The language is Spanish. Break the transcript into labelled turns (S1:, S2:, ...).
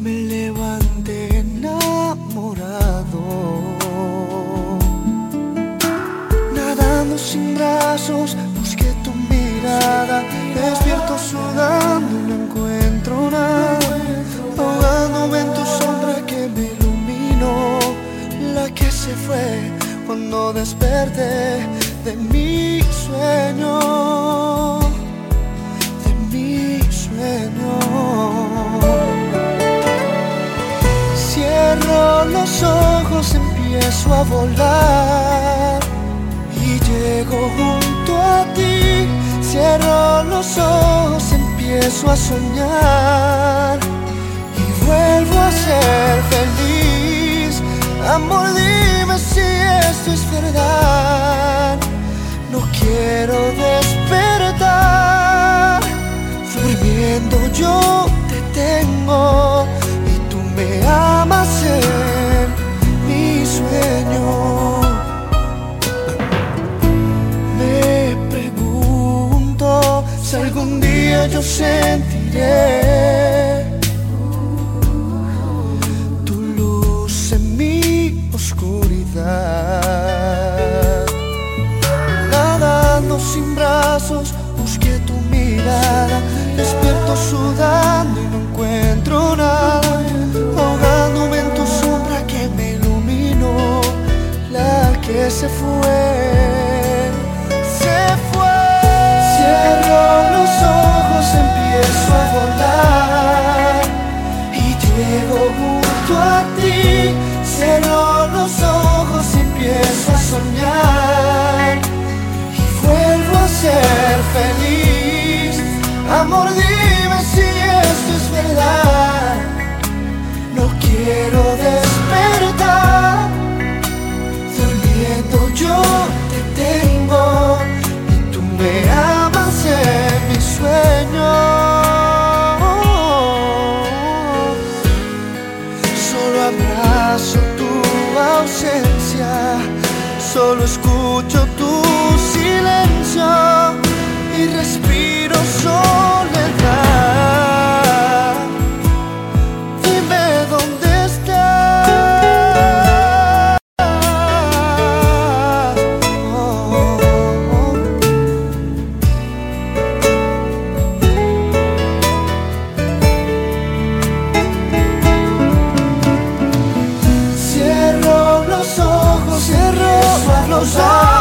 S1: Me levanté enamorado. Nadando sin brazos, busqué tu mirada. Despierto sudando, no encuentro nada. Ahogándome en tu sombra que me iluminó. La que se fue cuando desperté de mí. Empiezo a volar y llego junto a ti. Cierro los ojos, empiezo a soñar y vuelvo a ser feliz. Amor, dime si esto es verdad. No quiero despertar. Durmiendo yo te tengo yo sentiré tu luz en mi oscuridad. Nadando sin brazos, busqué tu mirada. Despierto sudando llego junto a ti. Cierro los ojos y empiezo a soñar y vuelvo a ser feliz. Amor, dime si esto es verdad. No quiero despertar. Durmiendo yo te tengo y tú me amas abrazo tu ausencia, solo escucho tu silencio y respiro. close up